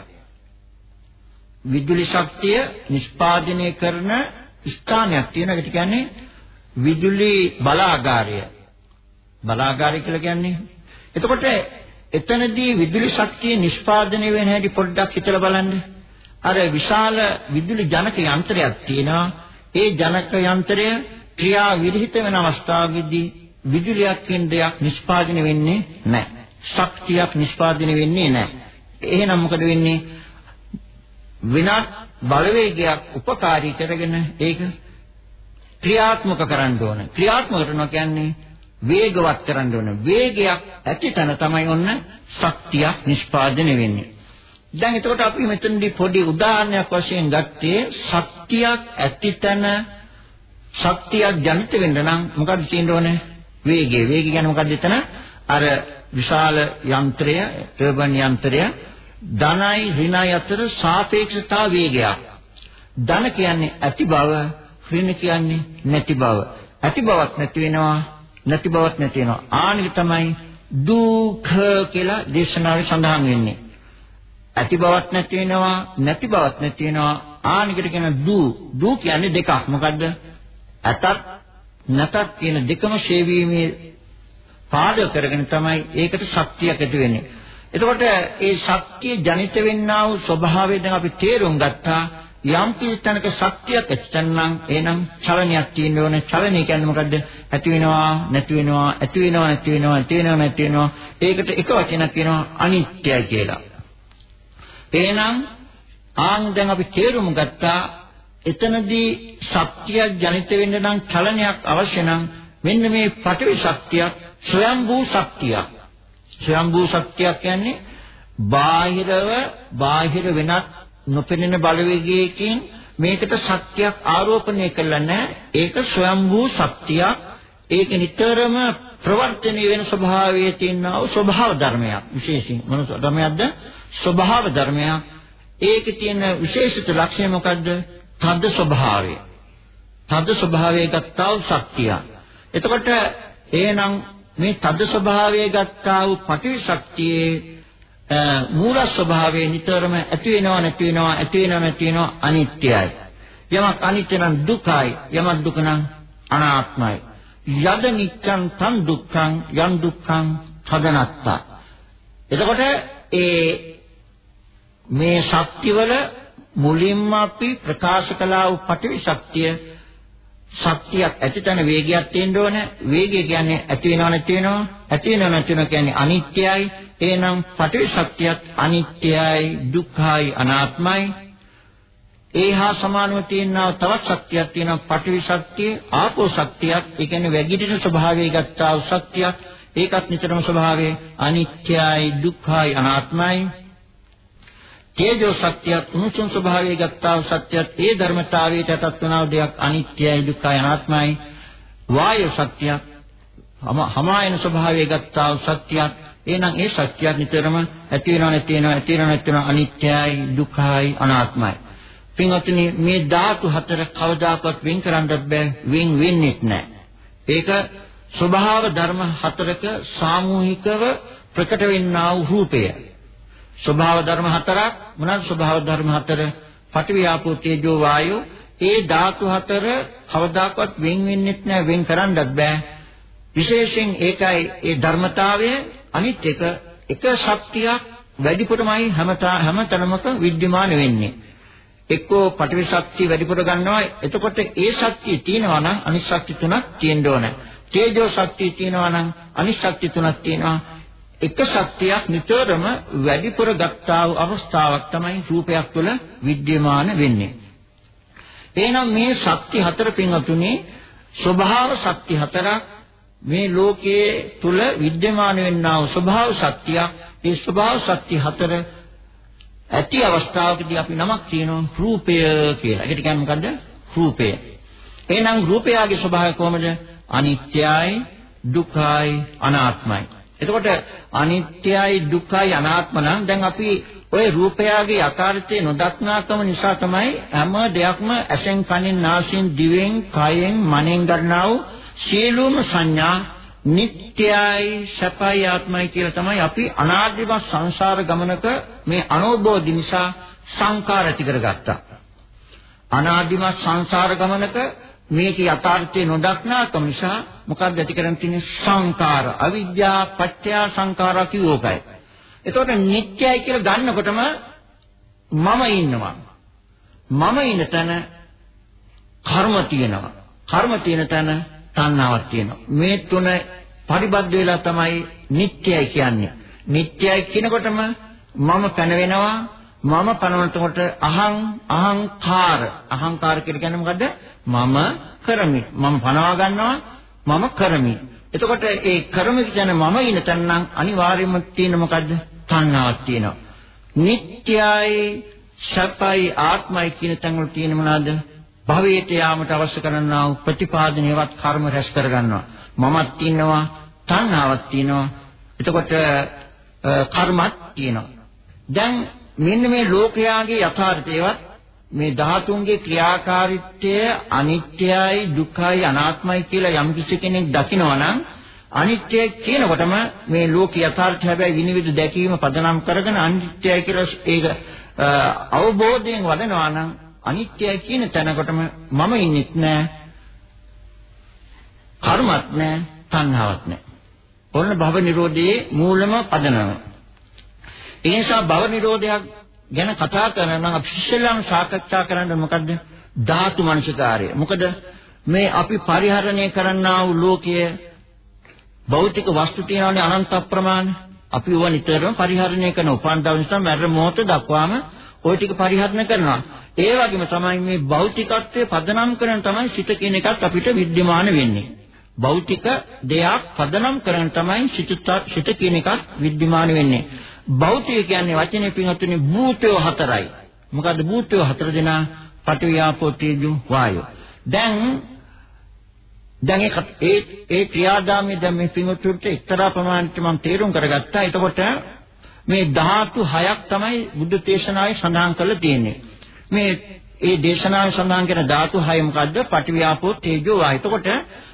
විදුලි ශක්තිය නිෂ්පාදනය කරන ස්ථානයක් තියෙන. ඒකට කියන්නේ විදුලි බලාගාරය. බලාගාරය කියලා කියන්නේ. එතකොට එතනදී විදුලි ශක්තිය නිෂ්පාදනය වෙන හැටි පොඩ්ඩක් හිතලා බලන්න. අර විශාල විදුලි ජනක යන්ත්‍රයක් තියෙනවා. ඒ ජනක යන්ත්‍රය ක්‍රියා විරහිත වෙන අවස්ථාවේදී විදුලියක් කියන දෙයක් නිෂ්පාදනය වෙන්නේ නැහැ. ශක්තියක් නිෂ්පාදනය වෙන්නේ නැහැ. එහෙනම් මොකද වෙන්නේ? විනාශ බලවේගයක් උපකාරී කරගෙන ඒක ක්‍රියාත්මක කරන්න ඕන. ක්‍රියාත්මක කරනවා කියන්නේ වේගවත් කරන්න ඕන. වේගයක් ඇති තැන තමයි ඔන්න ශක්තියක් නිෂ්පාදනය වෙන්නේ. දැන් එතකොට අපි මෙතනදී පොඩි උදාහරණයක් වශයෙන් ගත්තේ ශක්තියක් ඇති තැන ශක්තියක් ජනිත වෙන්න නම් මොකක්ද තියෙන්න ඕනේ? වේගය. වේගය කියන්නේ මොකක්ද එතන? අර විශාල යන්ත්‍රය, ටර්බන් යන්ත්‍රය ධනයි ඍණයි අතර සාපේක්ෂතා වේගයක්. ධන කියන්නේ ඇති බව, ඍණ කියන්නේ නැති බව. ඇති බවක් නැති වෙනවා නැති බවක් නැති වෙනවා. ආනික තමයි දුක්ඛ කියලා දේශනාවේ සඳහන් වෙන්නේ. ඇති බවක් නැති වෙනවා, නැති බවක් නැති වෙනවා. ආනිකට කියන දු. දු කියන්නේ දෙකක්. මොකද්ද? ඇතත් නැතත් කියන දෙකම ශේවීමේ පාදක කරගෙන තමයි ඒකට ශක්තියක් ඇති වෙන්නේ. එතකොට ඒ ශක්තිය ජනිත වෙන්නා වූ ස්වභාවය දැන් අපි තේරුම් ගත්තා. යම් තැනක ශක්තියක් ඇතිනම් එහෙනම් චලනයක් තියෙන්න ඕනේ. චලනය කියන්නේ මොකද්ද? ඇති වෙනවා, නැති වෙනවා, ඇති වෙනවා, නැති වෙනවා, ඇති වෙනවා, නැති වෙනවා. ඒකට එක වචනයක් කියනවා අනිත්‍යයි කියලා. එහෙනම් ආන් දැන් අපි තේරුම් ගත්තා එතනදී ශක්තියක් ජනිත වෙන්න නම් චලනයක් අවශ්‍ය නම් මෙන්න මේ පඨවි ශක්තියක් ස්වයම්භූ ශක්තියක්. ස්වයම්භූ ශක්තියක් කියන්නේ බාහිරව බාහිර වෙනත් නොපෙනෙන බලවේගයකින් මේකට ශක්තියක් ආරෝපණය කළා නැහැ. ඒක ස්වයංභූ ශක්තියක්. ඒක නිතරම ප්‍රවර්තනය වෙන ස්වභාවයේ තියෙනා ස්වභාව ධර්මයක්. විශේෂයෙන් මොන ධර්මයක්ද? ස්වභාව ධර්මයක්. ඒකේ තියෙන විශේෂිත ලක්ෂණය මොකද්ද? තද ස්වභාවය. තද ස්වභාවය ගත්තා වූ ශක්තිය. එතකොට එහෙනම් මේ තද ස්වභාවය ගත්තා වූ පටිවි ශක්තියේ මූල ස්වභාවය නිතරම ඇති වෙනවා නැති වෙනවා ඇති වෙනවා නැති වෙනවා අනිත්‍යයි. යමක් අනිත්‍ය නම් දුකයි යමක් දුක නම් අනාත්මයි. යද නිච්ඡං තං දුක්ඛං යම් දුක්ඛං තදනත්තා. එතකොට ඒ මේ ශක්තිවල මුලින්ම අපි ප්‍රකාශ කළා වූ පටිවි ශක්තිය ශක්තියක් ඇතිතන වේගයක් තියෙන්න ඕන. වේගය කියන්නේ ඇති වෙනව නැති වෙනව. ඇති වෙනව නැති වෙනව කියන්නේ අනිත්‍යයි. එහෙනම් පටිවි ශක්තියත් අනිත්‍යයි දුක්ඛයි අනාත්මයි. ඒහා සමානව තියෙනා තවත් ශක්තියක් තියෙනවා. පටිවි ශක්තිය ආපෝ ශක්තියක් ඒ කියන්නේ වැగిටින ස්වභාවය ගත්තා වූ ශක්තියක් ඒකත් නිතරම ස්වභාවය අනිත්‍යයි දුක්ඛයි අනාත්මයි. තේජෝ ශක්තියත් උණුසුම් ස්වභාවය ගත්තා වූ සත්‍යත් ඒ ධර්මතාවයට යටත් වන දෙයක් අනිත්‍යයි දුක්ඛයි අනාත්මයි. වායු ශක්තියක් හමායන ස්වභාවය ගත්තා වූ සත්‍යයක් එහෙනම් ඒ සත්‍යයක් නිතරම ඇති වෙනව නැති වෙනව ඇති වෙනව නැති වෙනව අනිත්‍යයි දුක්ඛයි අනාත්මයි. පින්වත්නි මේ ධාතු හතර කවදාකවත් වෙන් කරන්නත් බෑ වෙන් වෙන්නේ නැහැ ඒක ස්වභාව ධර්ම හතරක සාමූහිකව ප්‍රකට වෙන්නා වූ රූපය. ස්වභාව ධර්ම හතරක් මොනවාද ස්වභාව ධර්ම හතර? පටිවිආපෝ තේජෝ වායෝ ඒ ධාතු හතර කවදාකවත් වෙන් වෙන්නෙත් නෑ වෙන් කරන්නත් බෑ. විශේෂයෙන් ඒකයි ඒ ධර්මතාවය අනිත් එක එක ශක්තියක් වැඩිපුරමයි හැමතා හැමතැනමක විද්‍යමාන වෙන්නේ. එක්කෝ පටිවි ශක්තිය වැඩිපුර ගන්නවා. එතකොට ඒ ශක්තිය තියෙනවා නම් අනිත් ශක්ති තුනක් තියෙන්න ඕන. තේජෝ ශක්තිය තියෙනවා නම් අනිත් ශක්ති තුනක් තියෙනවා. එක ශක්තියක් නිතරම වැඩිපුර ගත්තා වූ අවස්ථාවක් තමයි රූපයක් තුළ විද්‍යමාන වෙන්නේ. එහෙනම් මේ ශක්ති හතර පින්වතුනි ස්වභාව ශක්ති හතරක් මේ ලෝකයේ තුල විද්‍යමාන වෙන්නා වූ ස්වභාව ශක්තියක් ඒ ස්වභාව ශක්ති හතර ඇති අවස්ථාවකදී අපි නමක් කියනවා රූපය කියලා. ඒකට කියන්නේ මොකද්ද? රූපය. එහෙනම් රූපයගේ ස්වභාවය කොහොමද? අනිත්‍යයි, දුකයි, අනාත්මයි. එතකොට අනිත්‍යයි දුක්ඛයි අනාත්ම නම් දැන් අපි ওই රූපයගේ යථාර්ථය නොදක්නාකම නිසා තමයි හැම දෙයක්ම ඇසෙන් කනෙන් නාසයෙන් දිවෙන් කයෙන් මනෙන් ගන්නා වූ සියලුම සංඥා නිට්ටයයි සපයි ආත්මයි කියලා තමයි අපි අනාදිමත් සංසාර ගමනක මේ අනෝබෝධි නිසා සංකාර ඇති කරගත්තා. අනාදිමත් සංසාර ගමනක මේක යථාර්ථය නොදක්නාකම නිසා මොකක්ද ඇති කරන් තියෙන්නේ සංකාර අවිද්‍යා පත්‍ය සංකාරා කියෝකයි. එතකොට නිත්‍යයි කියලා ගන්නකොටම මම ඉන්නවා. මම ඉන්න තැන කර්ම තියෙනවා. කර්ම තියෙන තැන තණ්හාවක් තියෙනවා. මේ තුන පරිබද්ධ වෙලා තමයි නිත්‍යයි කියන්නේ. නිත්‍යයි කියනකොටම මම පැන වෙනවා මම පනවනකොට අහං අහංකාර. අහංකාර කියන්නේ මොකද්ද? මම කරමි. මම පනවා ගන්නවා මම කරමි. එතකොට ඒ කරමි කියන මම ඉන තැන නම් අනිවාර්යයෙන්ම තියෙන මොකද්ද? තණ්හාවක් තියෙනවා. නිට්ටයයි සපයි ආත්මයි කියන තැන් වල තියෙන මොනවාද? භවයට යාමට අවශ්‍ය කරනා වූ ප්‍රතිපාදනයවත් කර්ම රැස් කරගන්නවා. මමත් ඉන්නවා තණ්හාවක් තියෙනවා. එතකොට කර්මත් තියෙනවා. දැන් මෙන්න මේ ලෝකයාගේ යථාර්ථයවත් මේ ධාතුන්ගේ ක්‍රියාකාරීත්වය අනිත්‍යයි දුක්ඛයි අනාත්මයි කියලා යම් කිසි කෙනෙක් දකිනවා නම් අනිත්‍ය කියනකොටම මේ ලෝක යථාර්ථය හැබැයි විනිවිද දැකීම පදනම් කරගෙන අනිත්‍යයි කියලා ඒක අවබෝධයෙන් වඩනවා නම් අනිත්‍යයි කියන තැනකොටම මම ඉන්නෙත් නෑ. කර්මත් නෑ තණ්හාවක් නෑ. ඔන්න භව නිරෝධයේ මූලම පදනම. ඒ නිසා භව නිරෝධයක් ගැන කතා කරන නම් අපි ඉස්සෙල්ලාම සාකච්ඡා කරන්න මොකද්ද? ධාතු මනසිකාරය. මොකද මේ අපි පරිහරණය කරන්නා වූ ලෝකයේ භෞතික වස්තු තියෙනවානේ අනන්ත අප්‍රමාණ. අපි ඒවා නිතරම පරිහරණය කරන උපන් දවස් නිසා මරණ මොහොත දක්වාම ওই ටික පරිහරණය කරනවා. ඒ වගේම තමයි මේ භෞතිකත්වයේ පදනම් කරන තමයි සිත කියන එකත් අපිට विद्यमान වෙන්නේ. භෞතික දෙයක් පදනම් කරන තමයි සිත සිත කියන එකත් विद्यमान වෙන්නේ. භෞතික කියන්නේ වචනේ පින්වත්නි භූතය හතරයි. මොකද්ද භූතය හතර දෙනා? පඨවි ආපෝ තේජෝ වායෝ. දැන් දැන් ඒ ඒ ක්‍රියාදාමයේ දැන් මේ පින්වත්තුන්ට එක්තරා ප්‍රමාණයකට මම තේරුම් කරගත්තා. එතකොට මේ ධාතු හයක් තමයි බුද්ධ දේශනාවේ සඳහන් කරලා තියෙන්නේ. මේ ඒ දේශනාවේ සඳහන් කරන ධාතු හය මොකද්ද? පඨවි ආපෝ තේජෝ වායෝ. එතකොට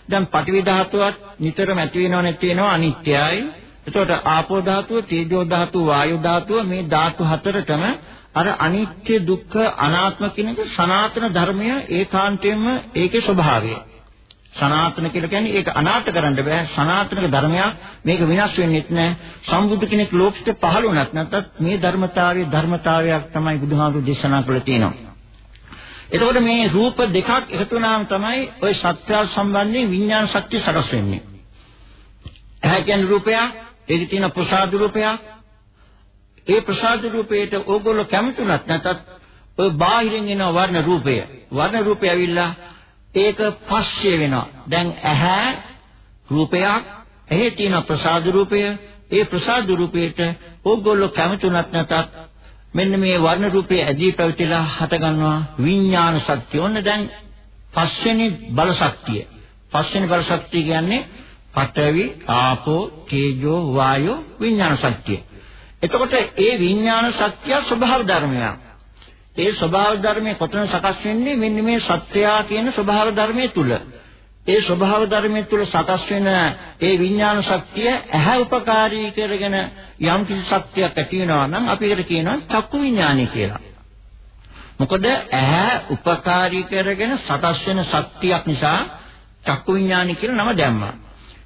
දැන් පඨවි ධාතුවත් නිතරම ඇති වෙනව නැති වෙනව අනිත්‍යයි. එතකොට ආපෝ ධාතුව, තේජෝ ධාතුව, වායු ධාතුව මේ ධාතු හතරටම අර අනිත්‍ය දුක්ඛ අනාත්ම කියන සනාතන ධර්මය ඒකාන්තයෙන්ම ඒකේ ස්වභාවය. සනාතන කියලා කියන්නේ ඒක අනාථ කරන්න බෑ. සනාතනක ධර්මයක් මේක විනාශ වෙන්නේත් නෑ. සම්බුදු කෙනෙක් ලෝකෙට පහළ වුණත් නැත්නම් මේ ධර්මතාවයේ ධර්මතාවයක් තමයි බුදුහාමුදුරු දේශනා කළේ තියෙනවා. එතකොට මේ රූප දෙකක් එකතු වුණාම තමයි ওই සත්‍ය සම්බන්ධයෙන් විඥාන ශක්තිය සකස් වෙන්නේ. ඇහැ කියන්නේ රූපයක්, ඒකේ තියෙන ප්‍රසාද රූපයක්. ඒ ප්‍රසාද රූපයට ඕගොල්ලෝ කැමතුණත් නැතත් ඔය බාහිරින් එන වර්ණ රූපය, වර්ණ රූපය ඇවිල්ලා ඒක පස්සේ වෙනවා. දැන් ඇහැ රූපයක්, එහි තියෙන ප්‍රසාද රූපය, ඒ ප්‍රසාද රූපයට ඕගොල්ලෝ කැමතුණත් නැතත් මෙන්න මේ වර්ණ රූපයේ ඇදී පැවතිලා හට ගන්නවා විඥාන ශක්තිය. ඔන්න දැන් පස්වෙනි බල ශක්තිය. පස්වෙනි බල ශක්තිය කියන්නේ පඨවි, ආපෝ, තේජෝ, වායෝ විඥාන ශක්තිය. එතකොට ඒ විඥාන ශක්තිය ස්වභාව ධර්මයක්. ඒ ස්වභාව ධර්මයේ කොතන සකස් වෙන්නේ මෙන්න මේ සත්‍යයා කියන ස්වභාව ධර්මයේ තුල. ඒ ස්වභාව ධර්මයේ තුල සකස් වෙන ඒ විඥාන ශක්තිය ඇහැ උපකාරී කරගෙන යම් කිසි ශක්තියක් ඇති වෙනවා නම් අපි ඒකට කියනවා චක්කු විඥානය කියලා. මොකද ඇහැ උපකාරී කරගෙන සකස් වෙන ශක්තියක් නිසා චක්කු විඥානය කියලා නම දැම්මා.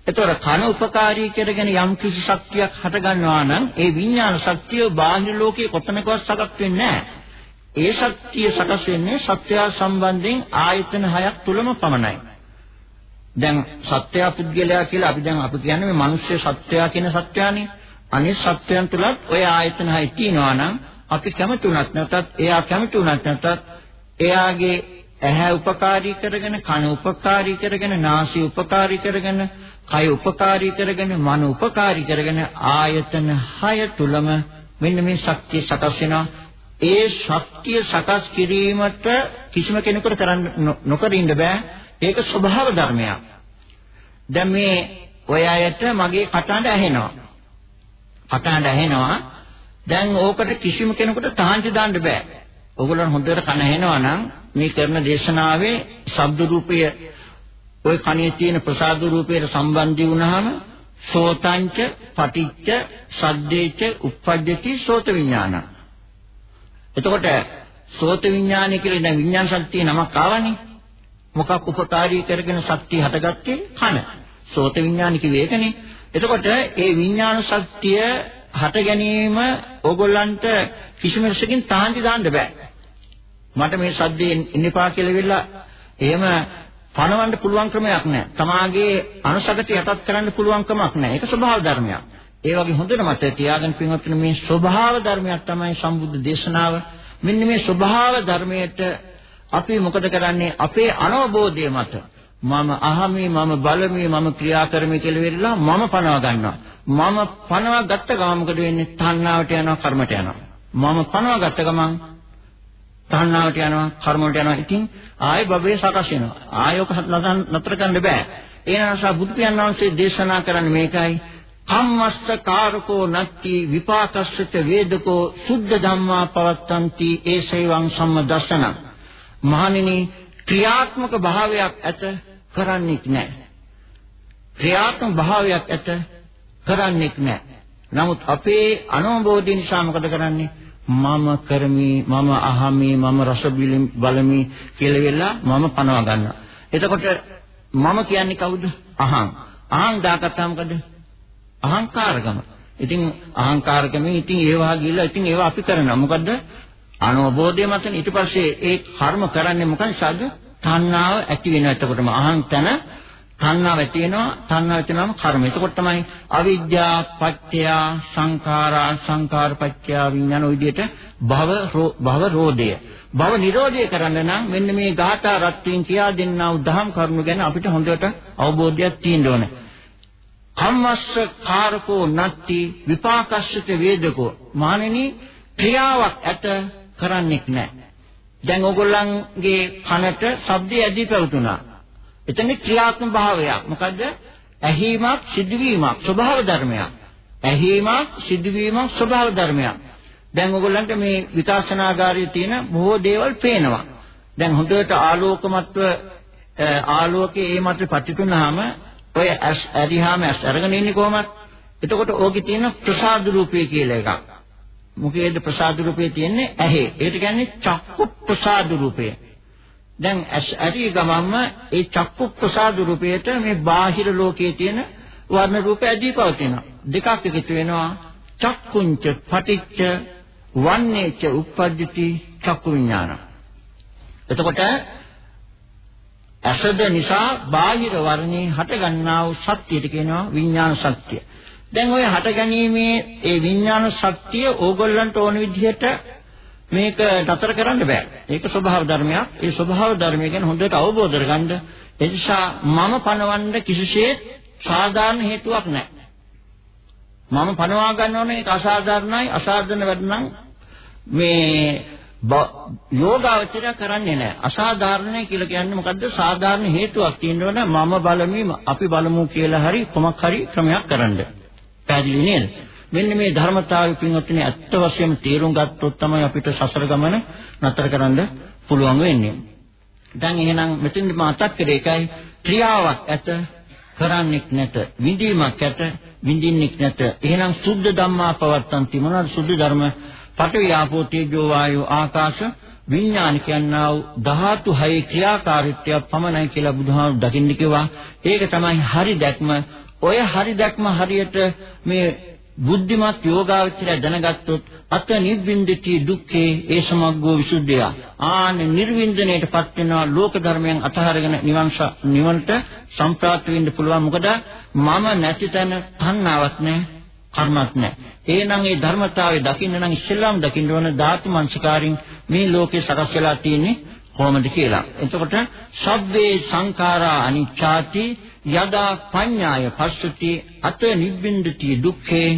එතකොට කන උපකාරී කරගෙන යම් කිසි ශක්තියක් හට ගන්නවා නම් ඒ විඥාන ශක්තිය බාහිර ලෝකයේ කොතනකවත් සකස් වෙන්නේ නැහැ. ඒ ශක්තිය සකස් වෙන්නේ සත්‍ය සම්බන්ධයෙන් ආයතන හයක් තුලම පමණයි. දැන් සත්‍ය පුද්ගලයා කියලා අපි දැන් අපි කියන්නේ මේ මිනිස්සු සත්‍යය කියන සත්‍යානේ. අනිත් සත්‍යයන් තුලත් ওই ආයතන හය තියෙනවා නම් අපි කැමති උනත් නැතත් එයා කැමති උනත් නැතත් එයාගේ ඇහැ උපකාරී කරගෙන කන උපකාරී කරගෙන නාසය උපකාරී කරගෙන කය උපකාරී කරගෙන මන උපකාරී කරගෙන ආයතන හය තුලම මෙන්න මේ ශක්තිය සකස් වෙනවා ඒ ශක්තිය සකස් කිරීමට කිසිම කෙනෙකුට කරන්න නොකර ඉන්න බෑ. ඒක ස්වභාව ධර්මයක්. දැන් මේ ඔය අයට මගේ කටහඬ ඇහෙනවා. කටහඬ ඇහෙනවා. දැන් ඕකට කිසිම කෙනෙකුට තාංචි දාන්න බෑ. ඕගොල්ලන් හොඳට කන ඇහෙනවා නම් මේ කරන දේශනාවේ ශබ්ද රූපය ওই කණේ තියෙන ප්‍රසාද රූපයට සම්බන්ධ වුණාම සෝතංච පටිච්ච සද්දේච uppajjati සෝත විඥානං එතකොට සෝත විඥානය කියලා දැන් විඥාන ශක්තිය නමක් ආවනේ. මොකක් උපකාරී කරගෙන ශක්තිය හටගත්තේ කන. සෝත විඥාන කිව්වේ ඒකනේ. එතකොට ඒ විඥාන ශක්තිය හට ගැනීම ඕගොල්ලන්ට කිසිම විශේෂකින් තාන්ති දාන්න බෑ. මට මේ සද්දේ ඉන්නපා කියලා වෙලා එහෙම පණවන්න පුළුවන් ක්‍රමයක් නැහැ. තමාගේ අනුසගත යටත් කරන්න පුළුවන් කමක් නැහැ. ඒක ස්වභාව ධර්මයක්. ඒ වගේ හොඳට මතක තියාගන්න පින්වත්නි මේ ස්වභාව ධර්මයක් තමයි සම්බුද්ධ දේශනාව. මෙන්න මේ ස්වභාව ධර්මයට අපි මොකද කරන්නේ? අපේ අනවබෝධය මත මම අහමි මම බලමි මම ක්‍රියා කරමි කියලා වෙරලා මම පනවා ගන්නවා. මම පනවා ගත්ත ගමන් මොකද වෙන්නේ? තණ්හාවට යනවා කර්මයට යනවා. මම පනවා ගත්ත ගමන් තණ්හාවට යනවා කර්මවලට යනවා. ඉතින් ආයෙ බබේ සකස් වෙනවා. ආයෝක නතර කරන්න බෑ. ඒ නිසා බුදු පියාණන් වහන්සේ දේශනා කරන්නේ මේකයි. කම්මස්සකාරකෝ නත්ති විපාකස්සච වේදකෝ සුද්ධ ධම්මා පවත්තಂತಿ ඒසේවං සම්මදස්සන මහණෙනි ක්‍රියාත්මක භාවයක් ඇත කරන්නේක් නැහැ ක්‍රියාත්මක භාවයක් ඇත කරන්නේක් නැහැ නමුත් අපේ අනුභෝධය නිසා මොකද කරන්නේ මම කරමි මම අහමි මම රස බලමි කියලා වෙලා මම පනවා ගන්නවා එතකොට මම කියන්නේ කවුද අහං අහං දාගත්තාම මොකද අහංකාරකම. ඉතින් අහංකාරකමෙන් ඉතින් ඒවා ගිහලා ඉතින් ඒවා අපි කරනවා. මොකද්ද? අනවබෝධය මතන ඊට පස්සේ ඒ කර්ම කරන්නේ මොකක්ද? තණ්හාව ඇති වෙන එතකොටම අහං තන තණ්හාව ඇති වෙනවා තණ්හාව ඇති වෙනම කර්ම. එතකොට තමයි අවිද්‍යා පත්‍ය සංඛාරා සංඛාර පත්‍ය විඥාන ඔය විදිහට භව භව රෝධය. භව නිරෝධය කරන්න නම් මෙන්න මේ ගාථා රත්ත්‍යින් කියා දෙන්නා වූ දහම් කරුණු ගැන අපිට හොඳට අවබෝධයක් තියෙන්න ඕනේ. කම්මස්ස කාරකෝ නත්ති විපාකස්සත වේදකෝ මානෙනි ක්‍රියාවක් ඇත කරන්නෙක් නැහැ. දැන් ඕගොල්ලන්ගේ කනට ශබ්දය ඇදී පැවතුණා. එතන ක්‍රියාත්මක භාවයක්. මොකද්ද? ඇහිීමක් සිදුවීමක් ස්වභාව ධර්මයක්. ඇහිීමක් සිදුවීමක් ස්වභාව ධර්මයක්. දැන් ඕගොල්ලන්ට මේ විකාශනාගාරයේ තියෙන බොහෝ දේවල් පේනවා. දැන් හොඳට ආලෝකමත්ව ආලෝකයේ ඒ මත පතිතුනහම ඔය ඇස් ඇරිහාම ඇස් අරගෙන ඉන්නේ කොහමද? එතකොට ඕකේ තියෙන ප්‍රසාද රූපය කියලා එකක්. මොකේද ප්‍රසාද රූපේ තියෙන්නේ? ඇහි. ඒකට කියන්නේ චක්කු ප්‍රසාද රූපය. දැන් ඇටි ගමම්ම ඒ චක්කු ප්‍රසාද රූපයට මේ බාහිර ලෝකයේ තියෙන වර්ණ රූප ඇදී පවතිනවා. දෙකක් එකතු වෙනවා. චක්කුංච පටිච්ච වන්නේච උප්පජ්ජති චක්කු විඥාන. එතකොට අසද නිසා බාහිර වර්ණේ හටගන්නා වූ සත්‍යයට කියනවා විඥාන සත්‍ය. දැන් ওই හටගැනීමේ ඒ විඥාන සත්‍ය ඕගොල්ලන්ට ඕන විදිහට මේක නතර කරන්න බෑ. ඒක ස්වභාව ධර්මයක්. ඒ ස්වභාව ධර්මය ගැන හොඳට අවබෝධ කරගන්න. ඒ නිසා මම පණවන්න කිසිසේත් සාධාරණ හේතුවක් නැහැ. මම පණවා ගන්න ඕනේ ඒක අසාධාරණයි. අසාධාරණ වැඩනම් මේ යෝගාවචරය කරන්නේ නැහැ. අසාධාරණයි කියලා කියන්නේ මොකද්ද? සාධාරණ හේතුවක් තියෙනවනේ මම බලමි අපි බලමු කියලා හරි කොමක් හරි ක්‍රමයක් කරන්න. පැහැදිලි නේද? මෙන්න මේ ධර්මතාවය පින්වත්නි ඇත්ත වශයෙන්ම තේරුම් ගත්තොත් තමයි අපිට සසර ගමන නතර කරන්න පුළුවන් වෙන්නේ. දැන් එහෙනම් මෙතෙන්දි මතක් කරේ එකයි ක්‍රියාවක් ඇත කරන්නෙක් නැත විඳීමක් ඇත විඳින්නෙක් නැත. එහෙනම් සුද්ධ ධම්මා පවත්තන්ති මොනවාද සුද්ධ ධර්ම? පඨවි ආපෝ තේජෝ වායෝ ආකාශ විඥාන කියනා වූ ධාතු හයේ ක්‍රියාකාරීත්වය පමණයි කියලා බුදුහාමුදුරු දකින්න කිව්වා. ඒක තමයි හරි දැක්ම. ඔය හරි දැක්ම හරියට මේ බුද්ධිමත් යෝගාවචරය දැනගත්තොත් අත නිර්වින්දිතී දුක්ඛේ ඒ සමග්ගෝ විසුද්ධිය. ආන නිර්වින්දණයටපත් වෙනවා ලෝක ධර්මයන් අතහරගෙන නිවන් නිවනට සම්ප්‍රාප්ත වෙන්න පුළුවන්. මොකද මම නැති තැන තණ්හාවක් නැහැ, කර්මයක් නැහැ. එහෙනම් මේ ධර්මතාවය දකින්න නම් ඉස්සෙල්ලාම දකින්න ඕන ධාතු මනසිකාරින් මේ ලෝකේ සකස් වෙලා තියෙන්නේ කොහොමද කියලා. එතකොට සබ්බේ සංඛාරා අනිච්ඡාති යදා පඤ්ඤාය පස්සති අත නිබ්බින්දති දුක්ඛේ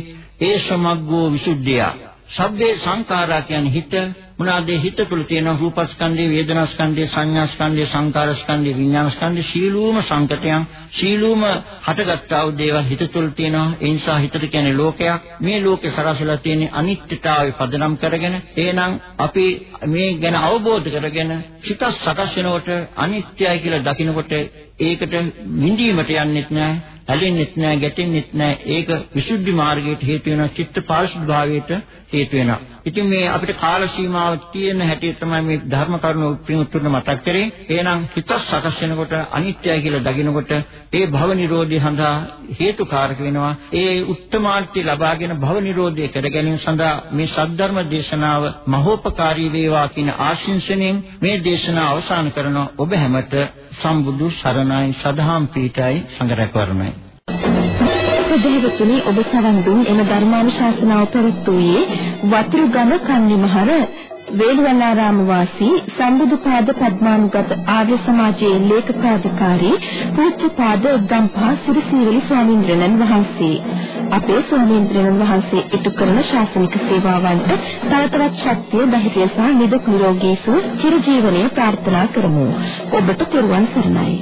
ඒ සමග්ගෝ විසුද්ධිය. සබ්බේ සංඛාරා කියන්නේ හිත මොනවාද හිත තුළ තියෙන රූපස්කන්ධේ වේදනාස්කන්ධේ සංඥාස්කන්ධේ සංකාරස්කන්ධේ විඥානස්කන්ධේ සීලූම සංකතයන් සීලූම හටගත්තා වූ දේවල් හිත තුළ තියෙනවා. ඒ නිසා හිතට කියන්නේ ලෝකයක්. මේ ලෝකේ සරසලා තියෙන අනිත්‍යතාවය පදනම් කරගෙන එහෙනම් අපි මේ ගැන අවබෝධ කරගෙන හිත සකස් වෙනකොට අනිත්‍යයි කියලා දකිනකොට ඒකට විඳීමට යන්නෙත් නැහැ ඇලෙන්නෙත් නැහැ ගැටෙන්නෙත් නැහැ ඒක විසුද්ධි මාර්ගයට හේතු වෙනවා චිත්ත පාරිශුද්ධ භාවයට හේතු වෙනවා. ඉතින් මේ අපිට කාල සීමාව තියෙන හැටි තමයි මේ ධර්ම කරුණු පිටුතුන මතක් කරේ. එහෙනම් හිත සකස් වෙනකොට අනිත්‍යයි කියලා දකිනකොට ඒ භව නිරෝධය සඳහා හේතුකාරක වෙනවා. ඒ උත්තමාර්ථය ලබාගෙන භව නිරෝධය කර ගැනීම සඳහා මේ සද්ධර්ම දේශනාව මහෝපකාරී වේවා කියන ආශිංසනයෙන් මේ දේශනාව අවසන් කරන ඔබ හැමත සම්බුදු සරණයි සදහම් පීඨයි සංඝරත්නයි සදහවතුනි ඔබ සවන් දුන් එම ධර්මානුශාසනාව පැවැත්වුවේ වතුරුගම කන්නිමහර වේළුවනාරාම වාසී සම්බුදුපාද පද්මානුගත ආර්ය සමාජයේ ලේකකාධිකාරී පූජ්‍යපාද ගම්පහ සිරිසීවලි ස්වාමීන්ද්‍රයන් වහන්සේ. අපේ ස්වාමීන්ද්‍රයන් වහන්සේ ඉටු කරන ශාසනික සේවාවන්ට තව තවත් ශක්තිය ධෛර්යය සහ නිදුක් නිරෝගී සුව චිරජීවනයේ ප්‍රාර්ථනා කරමු. ඔබට තෙරුවන් සරණයි.